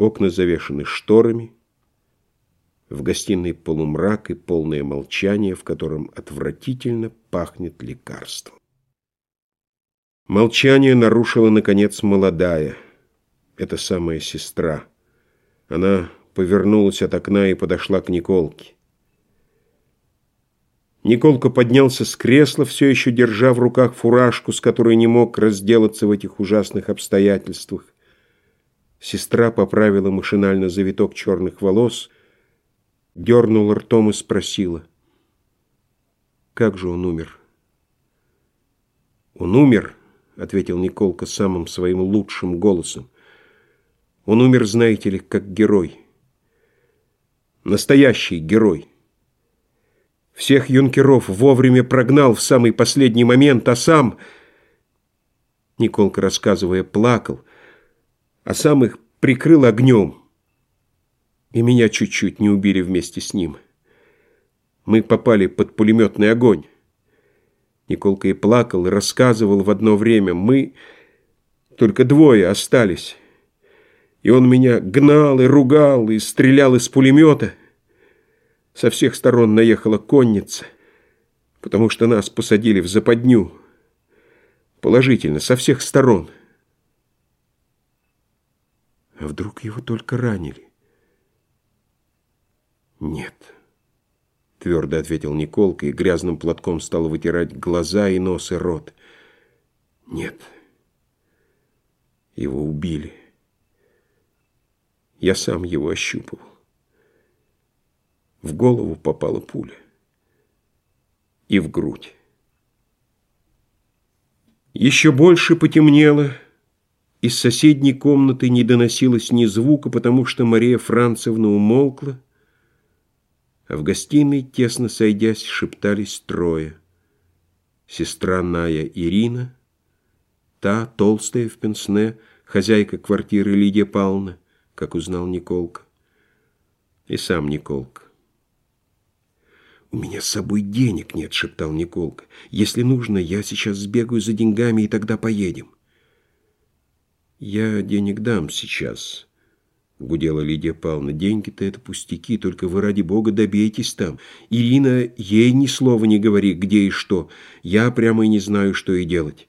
Окна завешаны шторами. В гостиной полумрак и полное молчание, в котором отвратительно пахнет лекарством. Молчание нарушила, наконец, молодая. Это самая сестра. Она повернулась от окна и подошла к Николке. Николка поднялся с кресла, все еще держа в руках фуражку, с которой не мог разделаться в этих ужасных обстоятельствах. Сестра поправила машинально завиток черных волос, дернула ртом и спросила. «Как же он умер?» «Он умер», — ответил Николка самым своим лучшим голосом. «Он умер, знаете ли, как герой. Настоящий герой. Всех юнкеров вовремя прогнал в самый последний момент, а сам...» Николка, рассказывая, плакал — а сам их прикрыл огнем. И меня чуть-чуть не убили вместе с ним. Мы попали под пулеметный огонь. Николка и плакал, и рассказывал в одно время. Мы только двое остались. И он меня гнал и ругал, и стрелял из пулемета. Со всех сторон наехала конница, потому что нас посадили в западню. Положительно, со всех сторон. А вдруг его только ранили? Нет, твердо ответил Николка и грязным платком стал вытирать глаза и нос и рот. Нет, его убили. Я сам его ощупывал. В голову попала пуля. И в грудь. Еще больше потемнело, из соседней комнаты не доносилось ни звука, потому что Мария Францевна умолкла, а в гостиной, тесно сойдясь, шептались трое. Сестра Ная Ирина, та, толстая в пенсне, хозяйка квартиры Лидия Павловна, как узнал Николка, и сам Николка. «У меня с собой денег нет», — шептал Николка. «Если нужно, я сейчас сбегаю за деньгами, и тогда поедем». «Я денег дам сейчас», — гудела Лидия Павловна. «Деньги-то это пустяки, только вы, ради бога, добейтесь там. Ирина, ей ни слова не говори, где и что. Я прямо и не знаю, что и делать».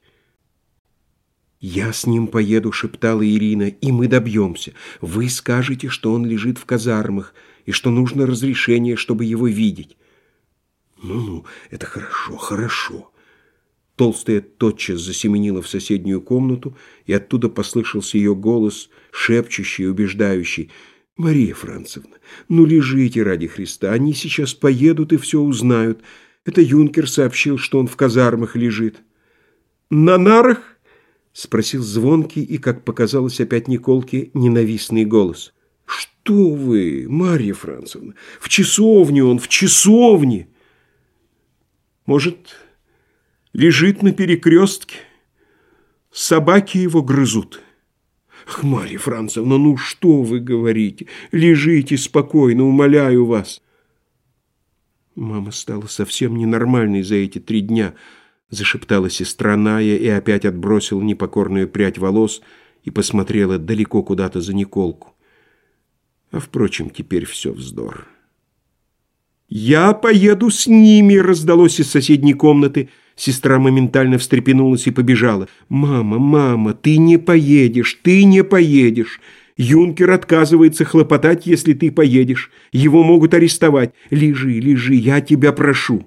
«Я с ним поеду», — шептала Ирина, — «и мы добьемся. Вы скажете, что он лежит в казармах, и что нужно разрешение, чтобы его видеть». «Ну-ну, это хорошо, хорошо». Толстая тотчас засеменила в соседнюю комнату, и оттуда послышался ее голос, шепчущий убеждающий. «Мария Францевна, ну лежите ради Христа, они сейчас поедут и все узнают. Это юнкер сообщил, что он в казармах лежит». «На нарах?» — спросил звонкий и, как показалось опять Николке, ненавистный голос. «Что вы, Марья Францевна, в часовне он, в часовне!» «Может...» лежит на перекрестке. Собаки его грызут. Ах, Марья Францевна, ну что вы говорите? Лежите спокойно, умоляю вас. Мама стала совсем ненормальной за эти три дня, зашептала сестра Ная и опять отбросила непокорную прядь волос и посмотрела далеко куда-то за Николку. А, впрочем, теперь все вздор. «Я поеду с ними!» — раздалось из соседней комнаты — Сестра моментально встрепенулась и побежала. «Мама, мама, ты не поедешь, ты не поедешь!» Юнкер отказывается хлопотать, если ты поедешь. Его могут арестовать. Лежи, лежи, я тебя прошу.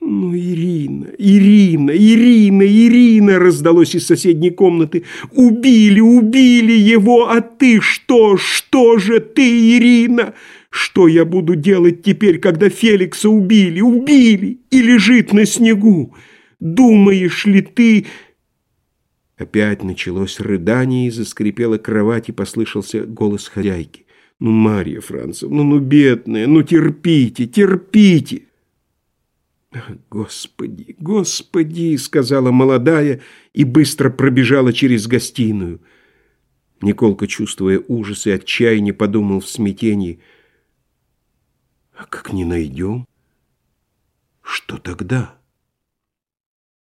«Ну, Ирина, Ирина, Ирина, Ирина!» раздалось из соседней комнаты. «Убили, убили его, а ты что? Что же ты, Ирина?» Что я буду делать теперь, когда Феликса убили, убили и лежит на снегу? Думаешь ли ты...» Опять началось рыдание, и заскрипела кровать, и послышался голос хозяйки. «Ну, Марья Францевна, ну, бедная, ну, терпите, терпите!» «Господи, господи!» — сказала молодая и быстро пробежала через гостиную. Николка, чувствуя ужас и отчаяние, подумал в смятении — а как не найдем, что тогда?